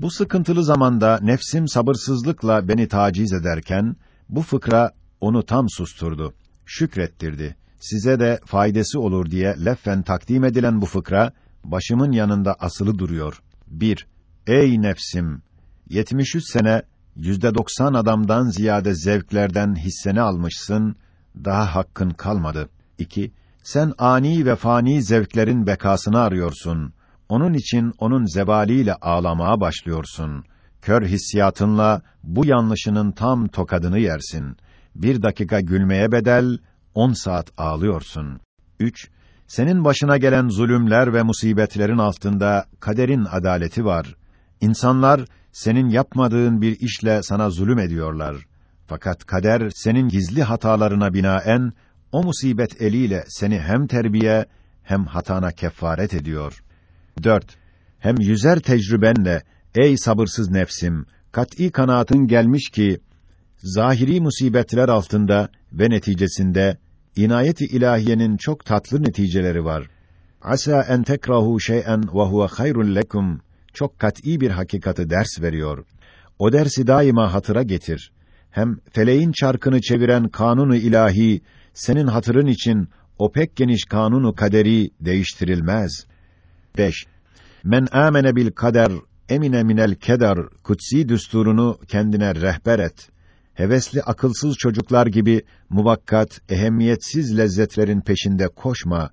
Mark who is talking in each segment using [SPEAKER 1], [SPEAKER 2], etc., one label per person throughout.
[SPEAKER 1] Bu sıkıntılı zamanda nefsim sabırsızlıkla beni taciz ederken bu fıkra onu tam susturdu. Şükrettirdi. Size de faydası olur diye leffen takdim edilen bu fıkra başımın yanında asılı duruyor. 1. Ey nefsim! 73 sene yüzde doksan adamdan ziyade zevklerden hisseni almışsın, daha hakkın kalmadı. 2. Sen ani ve fani zevklerin bekasını arıyorsun. Onun için onun zebaliyle ağlamaya başlıyorsun. Kör hissiyatınla bu yanlışının tam tokadını yersin. Bir dakika gülmeye bedel, on saat ağlıyorsun. 3. Senin başına gelen zulümler ve musibetlerin altında kaderin adaleti var. İnsanlar senin yapmadığın bir işle sana zulüm ediyorlar. Fakat kader senin gizli hatalarına binaen o musibet eliyle seni hem terbiye hem hatana kefaret ediyor. 4. Hem yüzer tecrübenle ey sabırsız nefsim kat'î kanaatin gelmiş ki zahiri musibetler altında ve neticesinde inayet-i ilahiyenin çok tatlı neticeleri var. Asa en tekrahu şey'en ve huve hayrun lekum çok kat'î bir hakikati ders veriyor. O dersi daima hatıra getir. Hem feleğin çarkını çeviren kanunu ilahi senin hatırın için o pek geniş kanunu kaderi değiştirilmez. 5. Men amene bil kader emine minel keder kutsi düsturunu kendine rehber et. Hevesli akılsız çocuklar gibi muvakkat, ehemmiyetsiz lezzetlerin peşinde koşma.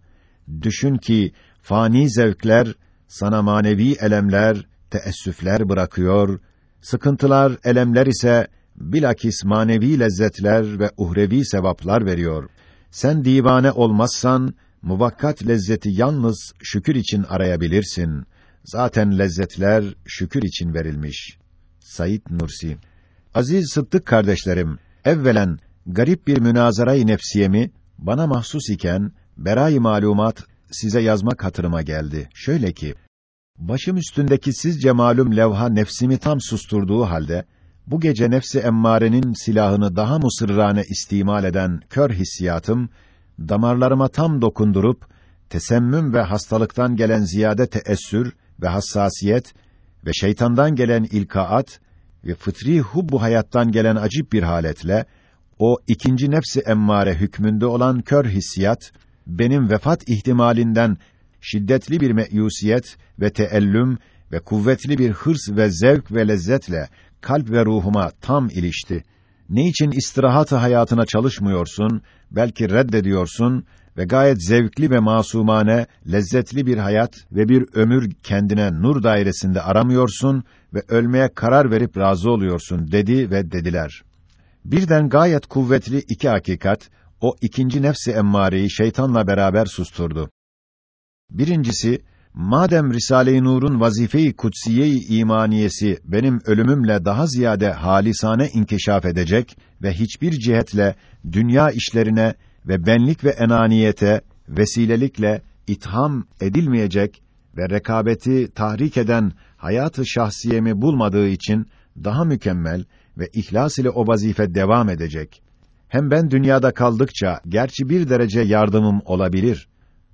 [SPEAKER 1] Düşün ki fani zevkler sana manevi elemler, teessüfler bırakıyor. Sıkıntılar, elemler ise bilakis manevi lezzetler ve uhrevi sevaplar veriyor. Sen divane olmazsan muvakkat lezzeti yalnız şükür için arayabilirsin. Zaten lezzetler şükür için verilmiş. Said Nursi Aziz Sıddık kardeşlerim, evvelen garip bir münazara-i nefsiyemi bana mahsus iken beray malumat size yazmak hatırıma geldi. Şöyle ki, başım üstündeki sizce malum levha nefsimi tam susturduğu halde, bu gece nefsi emmarenin silahını daha musırrane istimal eden kör hissiyatım, damarlarıma tam dokundurup, tesemmüm ve hastalıktan gelen ziyade teessür ve hassasiyet ve şeytandan gelen ilkaat ve fıtri hubbu hayattan gelen acip bir haletle, o ikinci nefsi emmare hükmünde olan kör hissiyat, benim vefat ihtimalinden şiddetli bir meyusiyet ve teellüm ve kuvvetli bir hırs ve zevk ve lezzetle kalp ve ruhuma tam ilişti. Ne için istirahat hayatına çalışmıyorsun, belki reddediyorsun ve gayet zevkli ve masumane, lezzetli bir hayat ve bir ömür kendine nur dairesinde aramıyorsun ve ölmeye karar verip razı oluyorsun dedi ve dediler. Birden gayet kuvvetli iki hakikat o ikinci nefsi emmareyi şeytanla beraber susturdu. Birincisi, madem Risale-i Nur'un vazife-i kutsiye-i imaniyesi benim ölümümle daha ziyade halisane inkişaf edecek ve hiçbir cihetle dünya işlerine ve benlik ve enaniyete vesilelikle itham edilmeyecek ve rekabeti tahrik eden hayatı şahsiyemi bulmadığı için daha mükemmel ve ihlas ile o vazife devam edecek. Hem ben dünyada kaldıkça gerçi bir derece yardımım olabilir.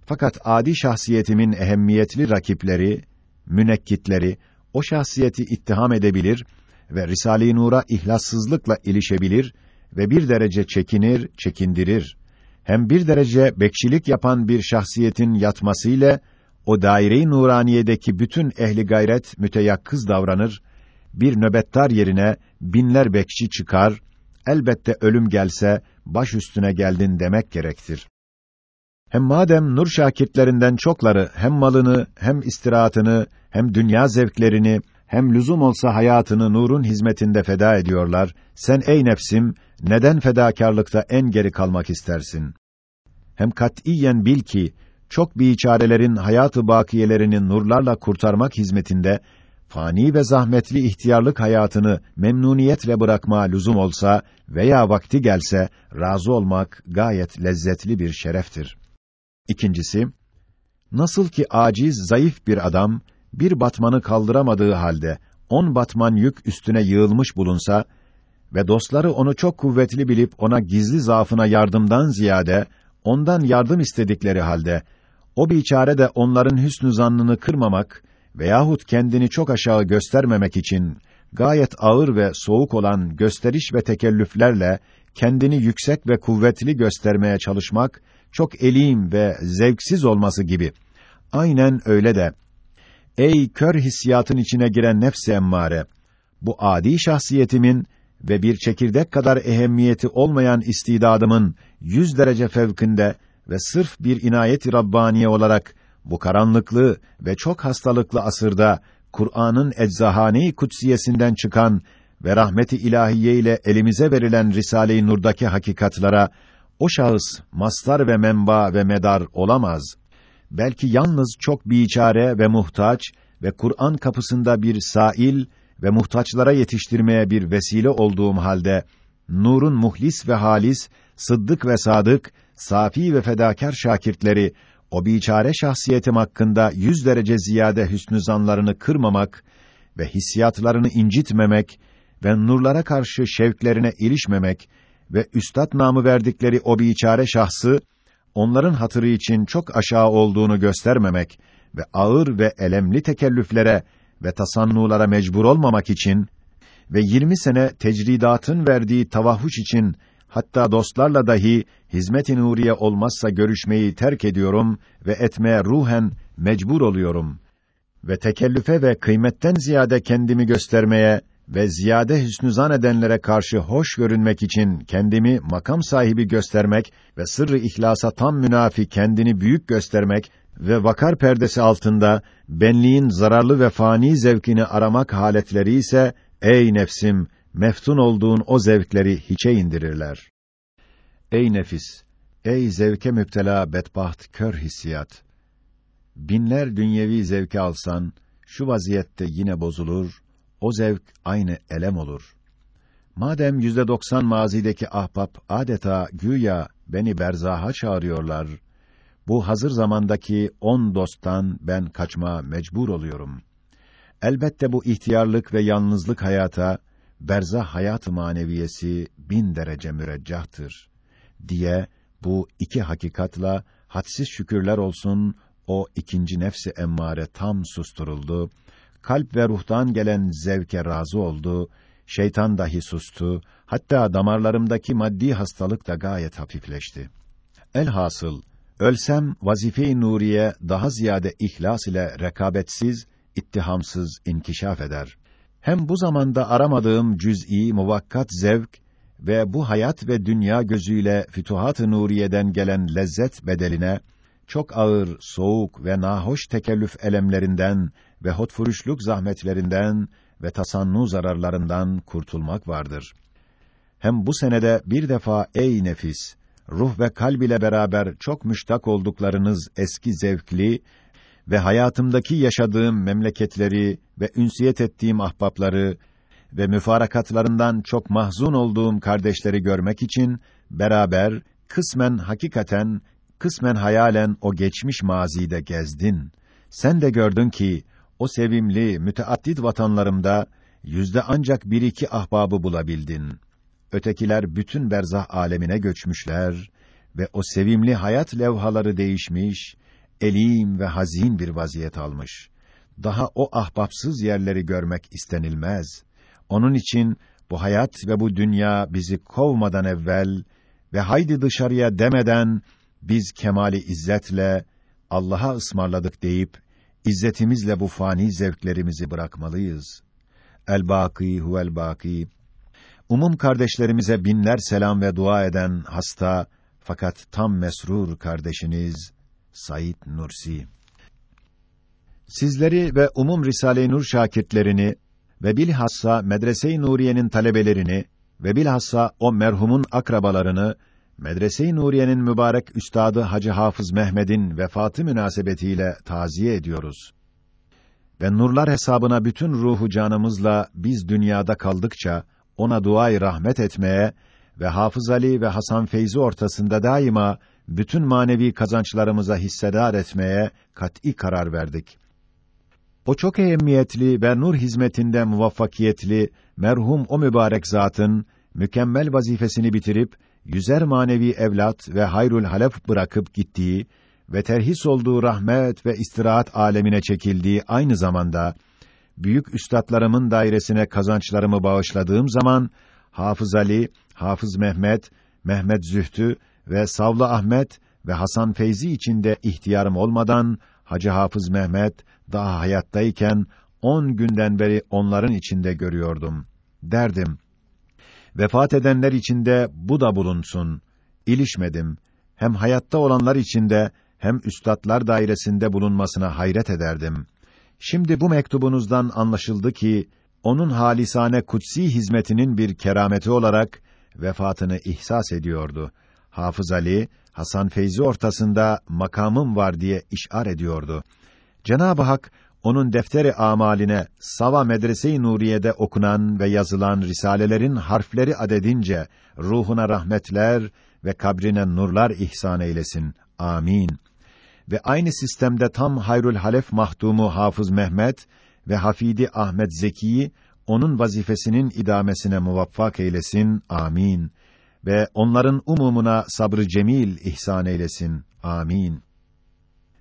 [SPEAKER 1] Fakat adi şahsiyetimin ehemmiyetli rakipleri, münekkitleri o şahsiyeti ittiham edebilir ve Risale-i Nur'a ihlassızlıkla ilişebilir ve bir derece çekinir, çekindirir. Hem bir derece bekçilik yapan bir şahsiyetin yatmasıyla o daire-i nuraniyedeki bütün ehli gayret müteyakkız davranır, bir nöbettar yerine binler bekçi çıkar, elbette ölüm gelse baş üstüne geldin demek gerektir. Hem madem nur şakitlerinden çokları hem malını hem istirahatını hem dünya zevklerini hem lüzum olsa hayatını nurun hizmetinde feda ediyorlar. Sen ey nefsim neden fedakarlıkta en geri kalmak istersin? Hem katiyen bil ki çok biçarelerin hayatı bakiyelerini nurlarla kurtarmak hizmetinde fani ve zahmetli ihtiyarlık hayatını memnuniyetle bırakma lüzum olsa veya vakti gelse razı olmak gayet lezzetli bir şereftir. İkincisi, nasıl ki aciz, zayıf bir adam bir batmanı kaldıramadığı halde on batman yük üstüne yığılmış bulunsa ve dostları onu çok kuvvetli bilip ona gizli zaafına yardımdan ziyade ondan yardım istedikleri halde o biçare de onların hüsnü zannını kırmamak veyahut kendini çok aşağı göstermemek için gayet ağır ve soğuk olan gösteriş ve tekellüflerle kendini yüksek ve kuvvetli göstermeye çalışmak çok elim ve zevksiz olması gibi. Aynen öyle de ey kör hissiyatın içine giren nefs emmare bu adi şahsiyetimin ve bir çekirdek kadar ehemmiyeti olmayan istidadımın yüz derece fevkinde ve sırf bir inayet-i Rabbaniye olarak bu karanlıklı ve çok hastalıklı asırda Kur'an'ın eczahane-i kutsiyesinden çıkan ve rahmeti ilahiye ile elimize verilen Risale-i Nur'daki hakikatlara o şahıs mastar ve menba ve medar olamaz. Belki yalnız çok biçare ve muhtaç ve Kur'an kapısında bir sail ve muhtaçlara yetiştirmeye bir vesile olduğum halde nurun muhlis ve halis, sıddık ve sadık, safi ve fedakar şakirtleri o biçare şahsiyetim hakkında yüz derece ziyade hüsnü zanlarını kırmamak ve hissiyatlarını incitmemek ve nurlara karşı şevklerine ilişmemek ve üstad namı verdikleri o biçare şahsı onların hatırı için çok aşağı olduğunu göstermemek ve ağır ve elemli tekellüflere ve tasannulara mecbur olmamak için ve 20 sene tecridatın verdiği tavahhuş için hatta dostlarla dahi hizmet-i nuriye olmazsa görüşmeyi terk ediyorum ve etmeye ruhen mecbur oluyorum. Ve tekellüfe ve kıymetten ziyade kendimi göstermeye ve ziyade hüsnü zan edenlere karşı hoş görünmek için kendimi makam sahibi göstermek ve sırrı ihlasa tam münafi kendini büyük göstermek ve vakar perdesi altında benliğin zararlı ve fani zevkini aramak haletleri ise ey nefsim meftun olduğun o zevkleri hiçe indirirler. Ey nefis, ey zevke müptela bedbaht kör hissiyat. Binler dünyevi zevki alsan şu vaziyette yine bozulur, o zevk aynı elem olur. Madem yüzde doksan mazideki ahbap adeta güya beni berzaha çağırıyorlar, bu hazır zamandaki on dosttan ben kaçma mecbur oluyorum. Elbette bu ihtiyarlık ve yalnızlık hayata, berzah hayat maneviyesi bin derece müreccahtır diye bu iki hakikatla hadsiz şükürler olsun o ikinci nefsi emmare tam susturuldu. Kalp ve ruhtan gelen zevke razı oldu. Şeytan dahi sustu. Hatta damarlarımdaki maddi hastalık da gayet hafifleşti. Elhasıl ölsem vazife-i nuriye daha ziyade ihlas ile rekabetsiz, ittihamsız inkişaf eder. Hem bu zamanda aramadığım cüz'i muvakkat zevk ve bu hayat ve dünya gözüyle fütuhat-ı nuriyeden gelen lezzet bedeline çok ağır, soğuk ve nahoş tekellüf elemlerinden ve hotfuruşluk zahmetlerinden ve tasannu zararlarından kurtulmak vardır. Hem bu senede bir defa ey nefis, ruh ve kalb ile beraber çok müştak olduklarınız eski zevkli ve hayatımdaki yaşadığım memleketleri ve ünsiyet ettiğim ahbapları ve müfarakatlarından çok mahzun olduğum kardeşleri görmek için beraber kısmen hakikaten, kısmen hayalen o geçmiş mazide gezdin. Sen de gördün ki o sevimli, müteaddit vatanlarımda yüzde ancak bir iki ahbabı bulabildin. Ötekiler bütün berzah alemine göçmüşler ve o sevimli hayat levhaları değişmiş, elim ve hazin bir vaziyet almış. Daha o ahbapsız yerleri görmek istenilmez. Onun için bu hayat ve bu dünya bizi kovmadan evvel ve haydi dışarıya demeden biz kemali izzetle Allah'a ısmarladık deyip izzetimizle bu fani zevklerimizi bırakmalıyız. El baki huvel baki. Umum kardeşlerimize binler selam ve dua eden hasta fakat tam mesrur kardeşiniz Said Nursi. Sizleri ve umum Risale-i Nur şakirtlerini ve bilhassa Medrese-i Nuriye'nin talebelerini ve bilhassa o merhumun akrabalarını Medrese-i Nuriye'nin mübarek üstadı Hacı Hafız Mehmed'in vefatı münasebetiyle taziye ediyoruz. Ve nurlar hesabına bütün ruhu canımızla biz dünyada kaldıkça ona duayı rahmet etmeye ve Hafız Ali ve Hasan Feyzi ortasında daima bütün manevi kazançlarımıza hissedar etmeye kat'î karar verdik. O çok ehemmiyetli ve nur hizmetinde muvaffakiyetli merhum o mübarek zatın mükemmel vazifesini bitirip yüzer manevi evlat ve hayrul halef bırakıp gittiği ve terhis olduğu rahmet ve istirahat alemine çekildiği aynı zamanda büyük üstadlarımın dairesine kazançlarımı bağışladığım zaman Hafız Ali, Hafız Mehmet, Mehmet Zühtü ve Savla Ahmet ve Hasan Feyzi içinde ihtiyarım olmadan Hacı Hafız Mehmet daha hayattayken on günden beri onların içinde görüyordum. Derdim. Vefat edenler içinde bu da bulunsun. İlişmedim. Hem hayatta olanlar içinde hem üstadlar dairesinde bulunmasına hayret ederdim. Şimdi bu mektubunuzdan anlaşıldı ki onun halisane kutsi hizmetinin bir kerameti olarak vefatını ihsas ediyordu. Hafız Ali, Hasan Feyzi ortasında makamım var diye işar ediyordu. Cenab-ı Hak onun defteri amaline Sava Medrese-i Nuriye'de okunan ve yazılan risalelerin harfleri adedince ruhuna rahmetler ve kabrine nurlar ihsan eylesin. Amin. Ve aynı sistemde tam Hayrul Halef mahdumu Hafız Mehmet ve Hafidi Ahmet Zeki'yi onun vazifesinin idamesine muvaffak eylesin. Amin. Ve onların umumuna sabrı cemil ihsan eylesin. Amin.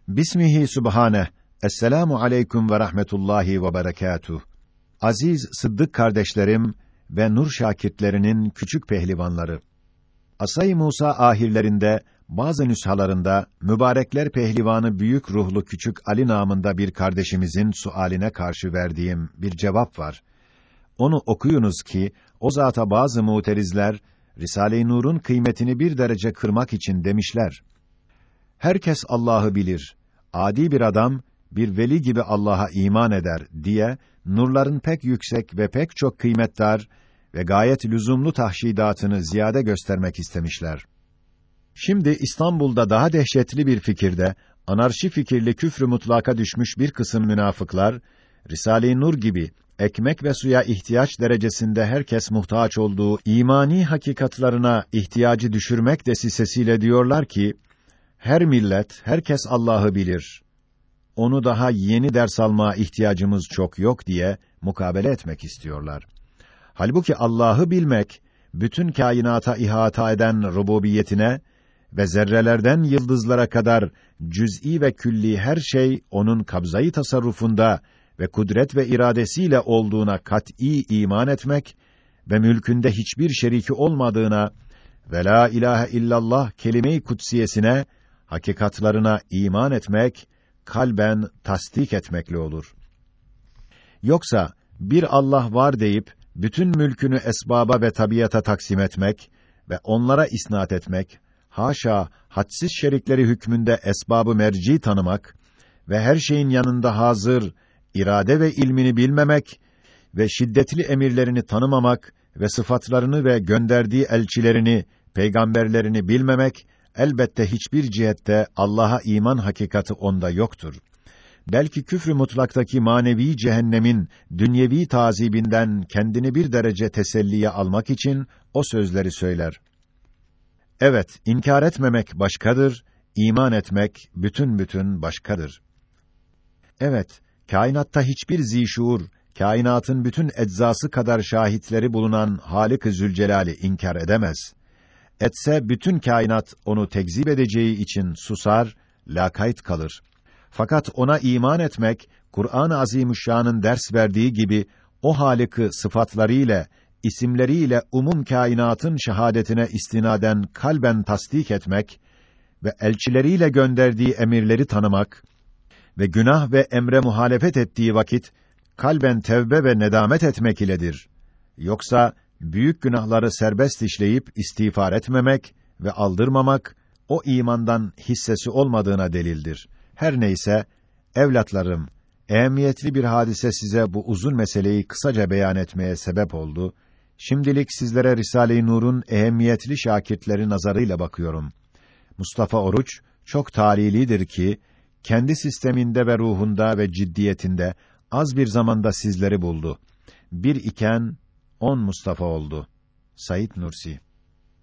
[SPEAKER 1] Bismihi Subhane. Esselamu aleyküm ve rahmetullahi ve berekatuh. Aziz Sıddık kardeşlerim ve nur şakirtlerinin küçük pehlivanları. Asay Musa ahirlerinde bazı nüshalarında mübarekler pehlivanı büyük ruhlu küçük Ali namında bir kardeşimizin sualine karşı verdiğim bir cevap var. Onu okuyunuz ki o zata bazı muterizler Risale-i Nur'un kıymetini bir derece kırmak için demişler. Herkes Allah'ı bilir. Adi bir adam bir veli gibi Allah'a iman eder diye nurların pek yüksek ve pek çok kıymetdar ve gayet lüzumlu tahşidatını ziyade göstermek istemişler. Şimdi İstanbul'da daha dehşetli bir fikirde anarşi fikirli küfrü mutlaka düşmüş bir kısım münafıklar Risale-i Nur gibi ekmek ve suya ihtiyaç derecesinde herkes muhtaç olduğu imani hakikatlarına ihtiyacı düşürmek desisesiyle diyorlar ki her millet, herkes Allah'ı bilir. Onu daha yeni ders alma ihtiyacımız çok yok diye mukabele etmek istiyorlar. Halbuki Allah'ı bilmek bütün kainata ihata eden rububiyetine ve zerrelerden yıldızlara kadar cüz'i ve külli her şey onun kabzayı tasarrufunda ve kudret ve iradesiyle olduğuna kat'î iman etmek ve mülkünde hiçbir şeriki olmadığına ve la ilahe illallah kelime-i kutsiyesine, hakikatlarına iman etmek, kalben tasdik etmekle olur. Yoksa bir Allah var deyip bütün mülkünü esbaba ve tabiata taksim etmek ve onlara isnat etmek, haşa hadsiz şerikleri hükmünde esbabı merci tanımak ve her şeyin yanında hazır irade ve ilmini bilmemek ve şiddetli emirlerini tanımamak ve sıfatlarını ve gönderdiği elçilerini, peygamberlerini bilmemek elbette hiçbir cihette Allah'a iman hakikati onda yoktur. Belki küfrü mutlaktaki manevi cehennemin dünyevi tazibinden kendini bir derece teselliye almak için o sözleri söyler. Evet, inkar etmemek başkadır, iman etmek bütün bütün başkadır. Evet, kainatta hiçbir zişuur, kainatın bütün eczası kadar şahitleri bulunan Halik-i Zülcelal'i inkar edemez. Etse bütün kainat onu tekzip edeceği için susar, lakayt kalır. Fakat ona iman etmek, Kur'an-ı Azimüşşan'ın ders verdiği gibi o Halik'i sıfatlarıyla, isimleriyle umum kainatın şehadetine istinaden kalben tasdik etmek ve elçileriyle gönderdiği emirleri tanımak ve günah ve emre muhalefet ettiği vakit kalben tevbe ve nedamet etmek iledir. Yoksa büyük günahları serbest işleyip istiğfar etmemek ve aldırmamak o imandan hissesi olmadığına delildir. Her neyse evlatlarım ehemmiyetli bir hadise size bu uzun meseleyi kısaca beyan etmeye sebep oldu. Şimdilik sizlere Risale-i Nur'un ehemmiyetli şakirtleri nazarıyla bakıyorum. Mustafa Oruç çok talihlidir ki kendi sisteminde ve ruhunda ve ciddiyetinde az bir zamanda sizleri buldu. Bir iken on Mustafa oldu. Sayit Nursi